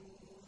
رسول